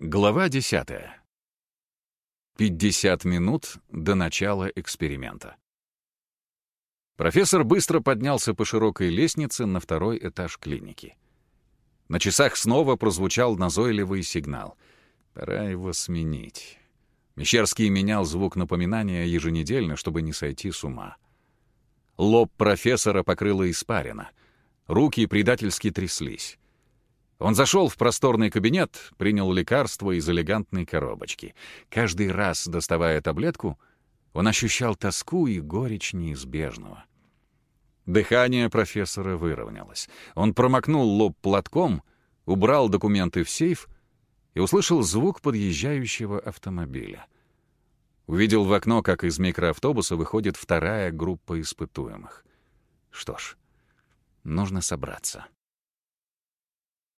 Глава 10. 50 минут до начала эксперимента. Профессор быстро поднялся по широкой лестнице на второй этаж клиники. На часах снова прозвучал назойливый сигнал. Пора его сменить. Мещерский менял звук напоминания еженедельно, чтобы не сойти с ума. Лоб профессора покрыло испарина. Руки предательски тряслись. Он зашел в просторный кабинет, принял лекарство из элегантной коробочки. Каждый раз, доставая таблетку, он ощущал тоску и горечь неизбежного. Дыхание профессора выровнялось. Он промокнул лоб платком, убрал документы в сейф и услышал звук подъезжающего автомобиля. Увидел в окно, как из микроавтобуса выходит вторая группа испытуемых. Что ж, нужно собраться.